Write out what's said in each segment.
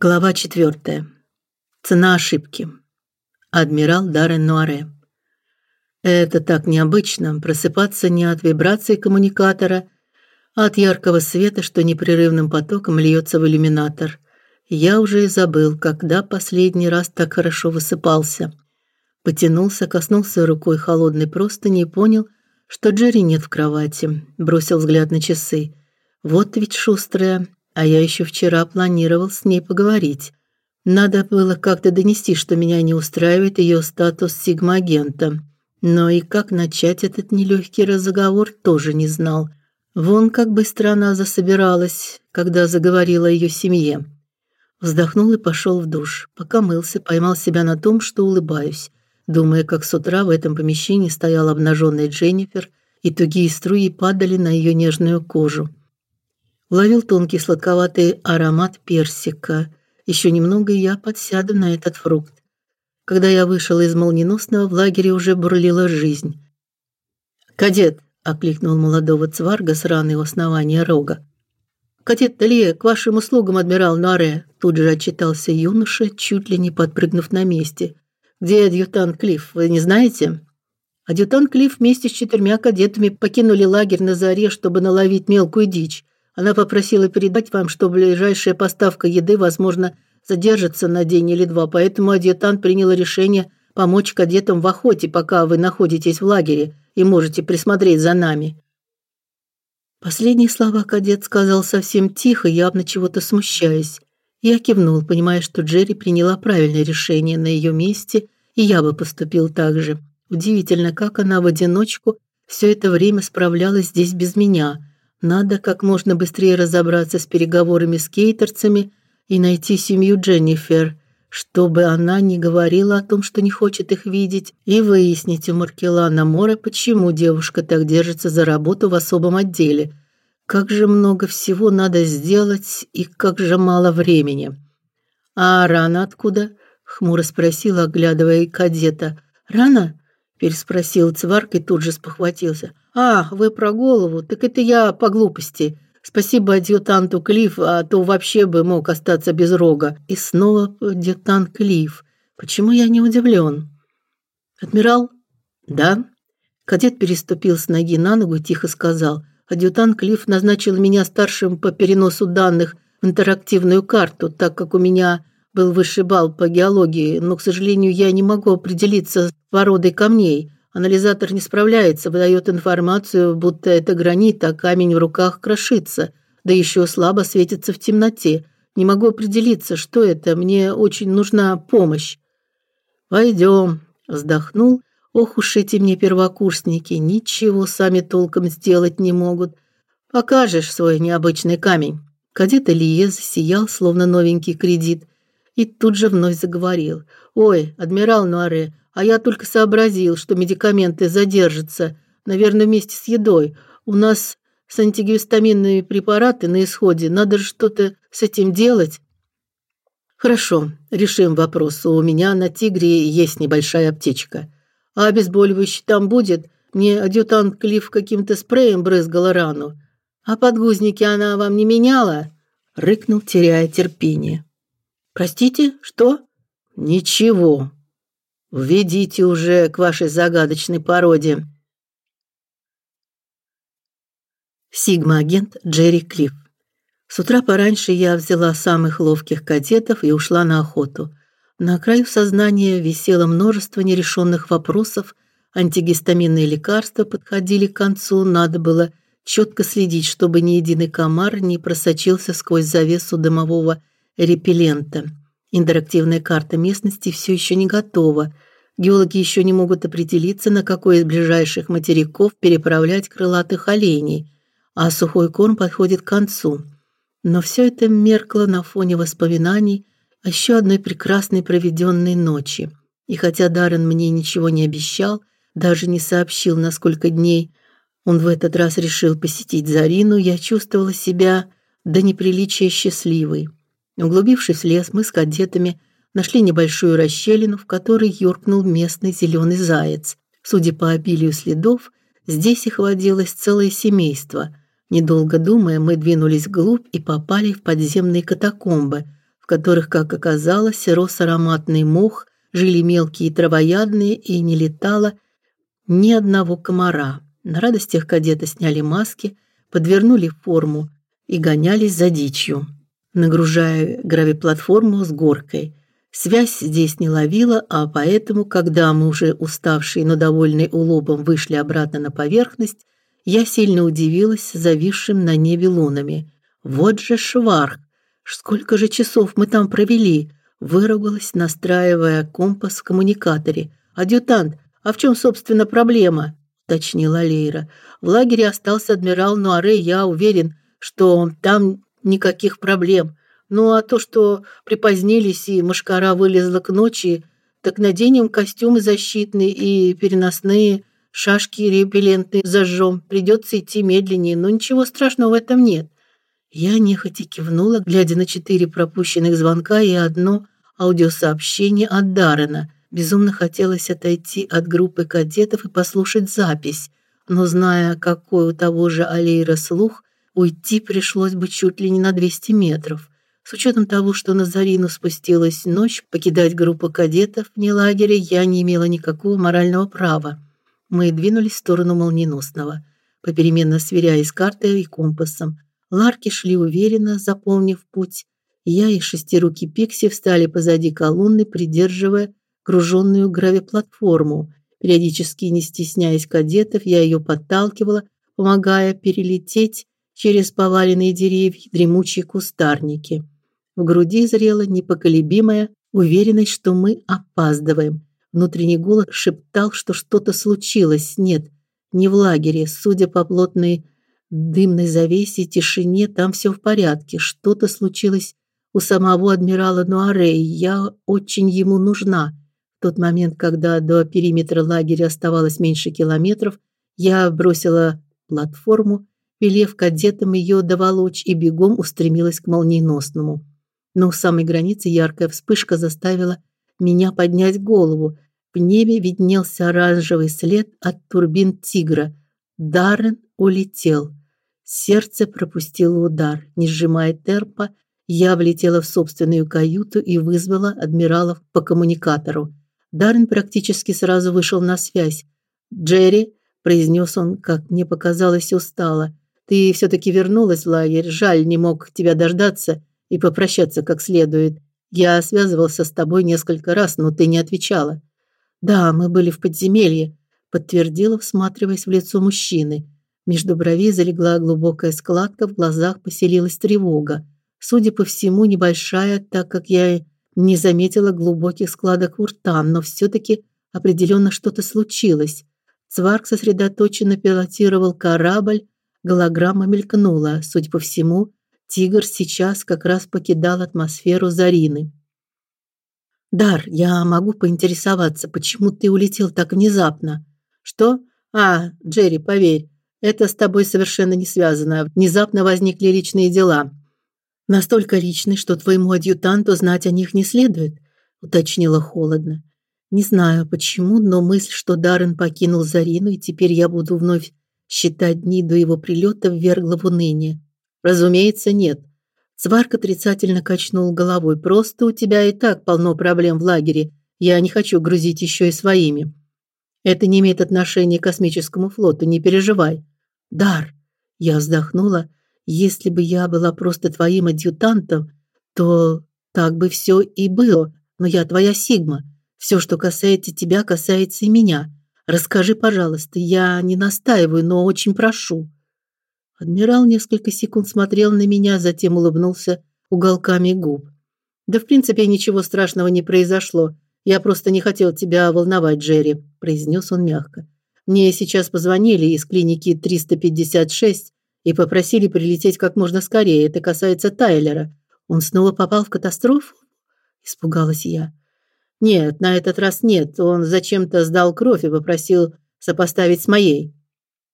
Глава 4. Цена ошибки. Адмирал Даррен Нуаре. Это так необычно просыпаться не от вибраций коммуникатора, а от яркого света, что непрерывным потоком льется в иллюминатор. Я уже и забыл, когда последний раз так хорошо высыпался. Потянулся, коснулся рукой холодной простыни и понял, что Джерри нет в кровати. Бросил взгляд на часы. Вот ведь шустрая, а я еще вчера планировал с ней поговорить. Надо было как-то донести, что меня не устраивает ее статус сигма-агента. Но и как начать этот нелегкий разговор тоже не знал. Вон как быстро она засобиралась, когда заговорила о ее семье. Вздохнул и пошел в душ. Пока мылся, поймал себя на том, что улыбаюсь, думая, как с утра в этом помещении стояла обнаженная Дженнифер, и тугие струи падали на ее нежную кожу. Ловил тонкий сладковатый аромат персика. Еще немного, и я подсяду на этот фрукт. Когда я вышел из молниеносного, в лагере уже бурлила жизнь. «Кадет!» — окликнул молодого цварга с раны у основания рога. «Кадет Талия, к вашим услугам, адмирал Наре!» Тут же отчитался юноша, чуть ли не подпрыгнув на месте. «Где адъютант Клифф, вы не знаете?» Адъютант Клифф вместе с четырьмя кадетами покинули лагерь на заре, чтобы наловить мелкую дичь. Она попросила передать вам, что ближайшая поставка еды, возможно, задержится на день или два, поэтому адъютант принял решение помочь кадетам в охоте, пока вы находитесь в лагере и можете присмотреть за нами. Последние слова кадет сказал совсем тихо, явно чего-то смущаясь. Я кивнул, понимая, что Джерри приняла правильное решение на ее месте, и я бы поступил так же. Удивительно, как она в одиночку все это время справлялась здесь без меня. Надо как можно быстрее разобраться с переговорами с кейтерцами и найти семью Дженнифер, чтобы она не говорила о том, что не хочет их видеть, и выяснить у Маркелана Мора, почему девушка так держится за работу в особом отделе. Как же много всего надо сделать и как же мало времени. А рана откуда? хмуро спросила, оглядывая кадета. Рана? переспросил Цварк и тут же спохватился. А, вы про голову? Так это я по глупости. Спасибо адъютанту Клифф, а то вообще бы мог остаться без рога. И снова адъютант Клифф. Почему я не удивлен? Адмирал? Да. Кадет переступил с ноги на ногу и тихо сказал: "Адъютант Клифф назначил меня старшим по переносу данных в интерактивную карту, так как у меня был высший балл по геологии, но, к сожалению, я не могу определиться с породой камней. Анализатор не справляется, выдает информацию, будто это гранит, а камень в руках крошится, да еще слабо светится в темноте. Не могу определиться, что это. Мне очень нужна помощь. Пойдем, вздохнул. Ох уж эти мне первокурсники, ничего сами толком сделать не могут. Покажешь свой необычный камень. Кадет Илье засиял, словно новенький кредит, и тут же вновь заговорил. Ой, адмирал Нуаре, а я только сообразил, что медикаменты задержатся, наверное, вместе с едой. У нас с антигистаминными препараты на исходе, надо же что-то с этим делать. Хорошо, решим вопрос. У меня на Тигре есть небольшая аптечка. А обезболивающий там будет? Мне адъютант Клифф каким-то спреем брызгал рану. А подгузники она вам не меняла? рыкнул, теряя терпение. Простите, что? Ничего, Введите уже к вашей загадочной породе. Сигма-агент Джерри Клифф. С утра пораньше я взяла самых ловких кадетов и ушла на охоту. На краю сознания висело множество нерешенных вопросов. Антигистаминные лекарства подходили к концу, надо было четко следить, чтобы ни единый комар не просочился сквозь завесу дымового репеллента. Интерактивная карта местности все еще не готова. Геологи еще не могут определиться, на какой из ближайших материков переправлять крылатых оленей, а сухой корм подходит к концу. Но все это меркло на фоне воспоминаний о еще одной прекрасной проведенной ночи. И хотя Даррен мне ничего не обещал, даже не сообщил, на сколько дней он в этот раз решил посетить Зарину, я чувствовала себя до неприличия счастливой. Углубившись в лес, мы с кадетами нашли небольшую расщелину, в которой юркнул местный зеленый заяц. Судя по обилию следов, здесь их водилось целое семейство. Недолго думая, мы двинулись вглубь и попали в подземные катакомбы, в которых, как оказалось, рос ароматный мох, жили мелкие травоядные и не летало ни одного комара. На радостях кадеты сняли маски, подвернули форму и гонялись за дичью, нагружая гравиплатформу с горкой. Связь здесь не ловила, а поэтому, когда мы уже уставшие, но довольные улобом вышли обратно на поверхность, я сильно удивилась зависшим на небе лунами. Вот же шварх! Сколько же часов мы там провели? Выругалась, настраивая компас в коммуникаторе. Адъютант, а в чем, собственно, проблема? уточнила Лейра. В лагере остался адмирал Нуаре, я уверен, что там никаких проблем. Ну а то, что припозднились и мошкара вылезла к ночи, так наденем костюмы защитные и переносные, шашки репеллентные зажжем. Придется идти медленнее, но ничего страшного в этом нет. Я нехотя кивнула, глядя на четыре пропущенных звонка и одно аудиосообщение от Дарена. Безумно хотелось отойти от группы кадетов и послушать запись, но зная, какой у того же Алейра слух, уйти пришлось бы чуть ли не на 200 метров. С учетом того, что на Зарину спустилась ночь, покидать группу кадетов вне лагеря я не имела никакого морального права. Мы двинулись в сторону молниеносного, попеременно сверяясь картой и компасом. Ларки шли уверенно, заполнив путь. Я и шестируки Пикси встали позади колонны, придерживая круженную гравиплатформу. Периодически, не стесняясь кадетов, я ее подталкивала, помогая перелететь через поваленные деревья, дремучие кустарники. В груди зрела непоколебимая уверенность, что мы опаздываем. Внутренний голос шептал, что что-то случилось. Нет, не в лагере. Судя по плотной дымной завесе и тишине, там все в порядке. Что-то случилось у самого адмирала Нуаре, я очень ему нужна. В тот момент, когда до периметра лагеря оставалось меньше километров, я бросила платформу, велев кадетам ее доволочь, и бегом устремилась к молниеносному. Но у самой границы яркая вспышка заставила меня поднять голову. В небе виднелся оранжевый след от турбин Тигра. Даррен улетел. Сердце пропустило удар. Не сжимая темпа, я влетела в собственную каюту и вызвала адмиралов по коммуникатору. Даррен практически сразу вышел на связь. "Джерри", произнес он, как мне показалось, устало. "Ты все таки вернулась в лагерь. Жаль, не мог тебя дождаться и попрощаться как следует. Я связывался с тобой несколько раз, но ты не отвечала". "Да, мы были в подземелье", подтвердила, всматриваясь в лицо мужчины. Между бровей залегла глубокая складка, в глазах поселилась тревога. Судя по всему, небольшая, так как я не заметила глубоких складок у рта, но все таки определенно что-то случилось. Цварк сосредоточенно пилотировал корабль, голограмма мелькнула. Судя по всему, Тигр сейчас как раз покидал атмосферу Зарины. Дар, я могу поинтересоваться, почему ты улетел так внезапно? Что? А, Джерри, поверь, это с тобой совершенно не связано. Внезапно возникли личные дела. Настолько личные, что твоему адъютанту знать о них не следует, уточнила холодно. Не знаю почему, но мысль, что Даррен покинул Зарину, и теперь я буду вновь считать дни до его прилета, ввергла в уныние. Разумеется, нет. Сварк отрицательно качнул головой. Просто у тебя и так полно проблем в лагере. Я не хочу грузить еще и своими. Это не имеет отношения к космическому флоту, не переживай. Дар, я вздохнула. Если бы я была просто твоим адъютантом, то так бы все и было. Но я твоя Сигма. Все, что касается тебя, касается и меня. Расскажи, пожалуйста. Я не настаиваю, но очень прошу. Адмирал несколько секунд смотрел на меня, затем улыбнулся уголками губ. Да, в принципе, ничего страшного не произошло. Я просто не хотел тебя волновать, Джерри, произнес он мягко. Мне сейчас позвонили из клиники 356 и попросили прилететь как можно скорее. Это касается Тайлера. Он снова попал в катастрофу? испугалась я. Нет, на этот раз нет. Он зачем-то сдал кровь и попросил сопоставить с моей.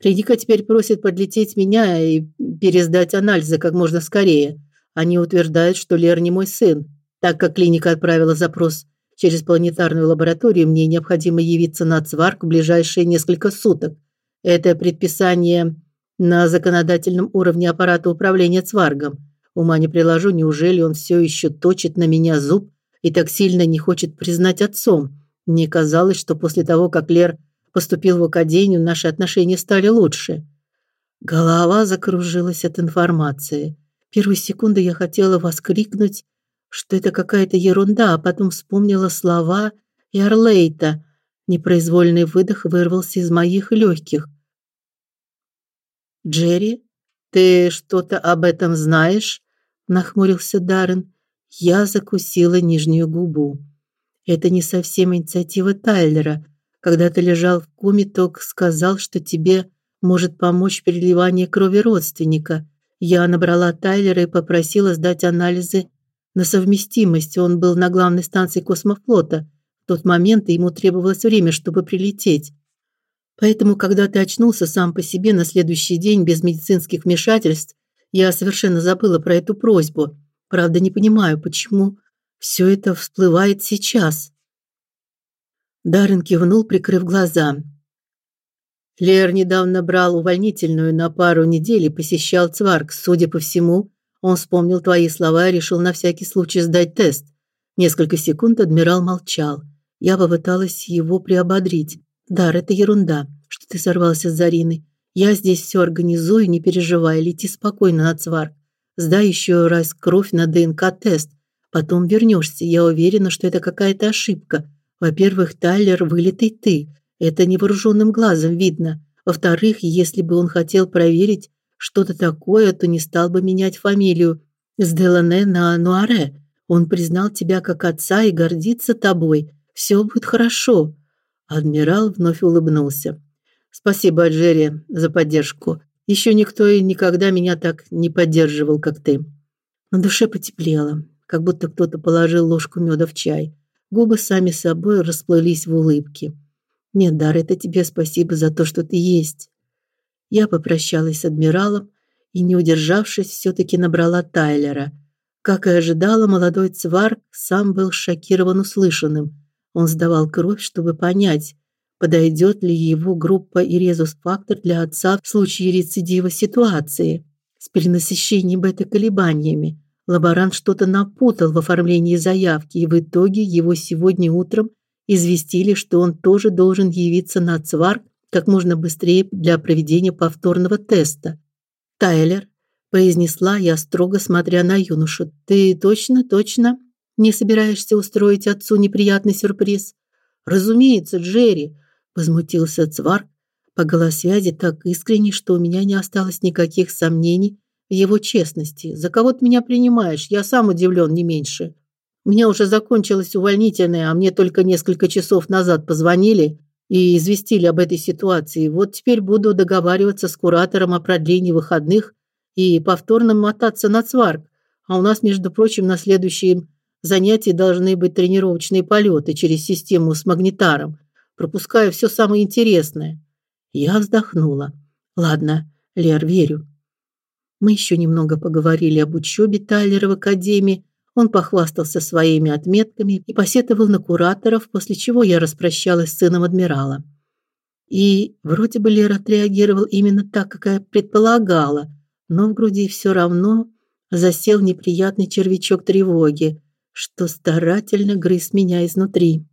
Клиника теперь просит подлететь меня и пересдать анализы как можно скорее. Они утверждают, что Лер не мой сын, так как клиника отправила запрос Через планетарную лабораторию мне необходимо явиться на Цварк в ближайшие несколько суток. Это предписание на законодательном уровне аппарата управления Цваргом. Ума не приложу, неужели он все еще точит на меня зуб и так сильно не хочет признать отцом? Мне казалось, что после того, как Лер поступил в академию, наши отношения стали лучше. Голова закружилась от информации. Первую секунду я хотела воскликнуть, что это какая-то ерунда, а потом вспомнила слова Ярлейта. Непроизвольный выдох вырвался из моих легких. Джерри, ты что-то об этом знаешь? нахмурился Даррен. Я закусила нижнюю губу. Это не совсем инициатива Тайлера. Когда ты лежал в коме, ток сказал, что тебе может помочь переливание крови родственника. Я набрала Тайлера и попросила сдать анализы на совместимость. Он был на главной станции космофлота. В тот момент ему требовалось время, чтобы прилететь. Поэтому, когда ты очнулся сам по себе на следующий день без медицинских вмешательств, я совершенно забыла про эту просьбу. Правда, не понимаю, почему все это всплывает сейчас. Даррен кивнул, прикрыв глаза. Лер недавно брал увольнительную на пару недель и посещал Цварк. Судя по всему, он вспомнил твои слова и решил на всякий случай сдать тест. Несколько секунд адмирал молчал. Я попыталась его приободрить. Дар, это ерунда, что ты сорвался с Зариной. Я здесь все организую, не переживай, лети спокойно на Цварк. Сдай еще раз кровь на ДНК-тест. Потом вернешься. Я уверена, что это какая-то ошибка. Во-первых, Тайлер вылитый ты. Это невооруженным глазом видно. Во-вторых, если бы он хотел проверить что-то такое, то не стал бы менять фамилию с Делане на Нуаре. Он признал тебя как отца и гордится тобой. Все будет хорошо. Адмирал вновь улыбнулся. Спасибо, Джерри, за поддержку. Еще никто и никогда меня так не поддерживал, как ты. На душе потеплело, как будто кто-то положил ложку меда в чай. Губы сами собой расплылись в улыбке. Нет, Дар, это тебе спасибо за то, что ты есть. Я попрощалась с адмиралом и, не удержавшись, все таки набрала Тайлера. Как и ожидала, молодой цварк сам был шокирован услышанным. Он сдавал кровь, чтобы понять, подойдет ли его группа и резус-фактор для отца в случае рецидива ситуации с перенасыщением бета-колебаниями. Лаборант что-то напутал в оформлении заявки, и в итоге его сегодня утром известили, что он тоже должен явиться на Цварк как можно быстрее для проведения повторного теста. Тайлер произнесла я строго смотря на юношу. Ты точно, точно не собираешься устроить отцу неприятный сюрприз? Разумеется, Джерри, возмутился Цварк по голосвязи так искренне, что у меня не осталось никаких сомнений его честности. За кого ты меня принимаешь? Я сам удивлен не меньше. У меня уже закончилось увольнительное, а мне только несколько часов назад позвонили и известили об этой ситуации. Вот теперь буду договариваться с куратором о продлении выходных и повторно мотаться на Цварк. А у нас, между прочим, на следующем занятии должны быть тренировочные полеты через систему с магнитаром. Пропускаю все самое интересное. Я вздохнула. Ладно, Лер, верю. Мы еще немного поговорили об учебе Тайлера в академии. Он похвастался своими отметками и посетовал на кураторов, после чего я распрощалась с сыном адмирала. И вроде бы Лер отреагировал именно так, как я предполагала, но в груди все равно засел неприятный червячок тревоги, что старательно грыз меня изнутри.